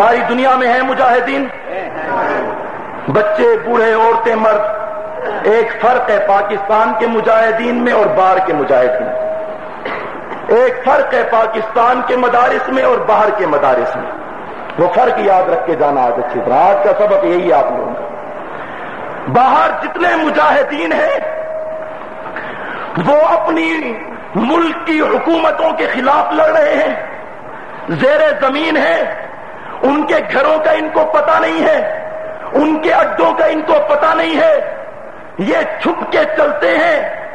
ساری دنیا میں ہیں مجاہدین۔ بچے، بوڑھے، عورتیں، مرد۔ ایک فرق ہے پاکستان کے مجاہدین میں اور باہر کے مجاہدین ایک فرق ہے پاکستان کے مدارس میں اور باہر کے مدارس میں۔ وہ فرق یاد رکھ کے جانا آج اچھی طرح۔ آج کا سبق یہی آپ لوگوں کا۔ باہر جتنے مجاہدین ہیں، وہ اپنی ملک کی حکومتوں کے خلاف لڑ رہے ہیں۔ زیر زمین ہے ان کے گھروں کا ان کو پتا نہیں ہے، ان کے اڈوں کا ان کو پتا نہیں ہے۔ یہ چھپ کے چلتے ہیں،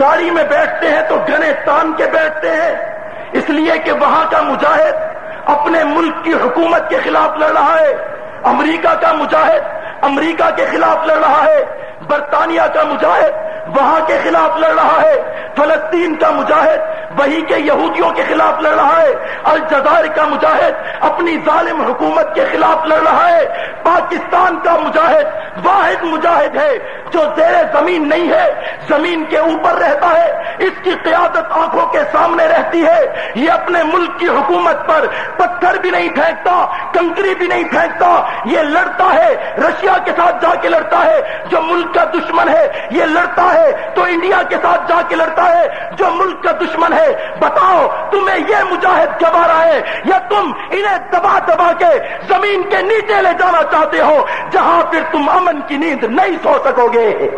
گاڑی میں بیٹھتے ہیں تو گنے تان کے بیٹھتے ہیں۔ اس لیے کہ وہاں کا مجاہد اپنے ملک کی حکومت کے خلاف لڑ رہا ہے۔ امریکہ کا مجاہد امریکہ کے خلاف لڑ رہا ہے۔ برطانیہ کا مجاہد وہاں کے خلاف لڑ رہا ہے، فلسطین کا مجاہد وہی کے یہودیوں کے خلاف لڑ رہا ہے، الجزائر کا مجاہد اپنی ظالم حکومت کے خلاف لڑ رہا ہے، پاکستان کا مجاہد واحد مجاہد ہے جو زیر زمین نہیں ہے، زمین کے اوپر رہتا ہے، اس کی قیادت آنکھوں کے سامنے رہتی ہے۔ یہ اپنے ملک کی حکومت پر پتھر بھی نہیں پھینکتا، کنکری بھی نہیں پھینکتا۔ یہ لڑتا ہے، رشیا کے ساتھ جا کے لڑتا ہے۔ جو ملک کا دشمن ہے یہ لڑتا ہے تو انڈیا کے ساتھ جا کے لڑتا ہے جو ملک کا دشمن ہے۔ بتاؤ، تمہیں یہ مجاہد گوارا ہے یا تم انہیں دبا دبا کے زمین کے نیچے لے جانا چاہتے ہو جہاں پھر تم امن کی نیند نہیں سو سکو گے؟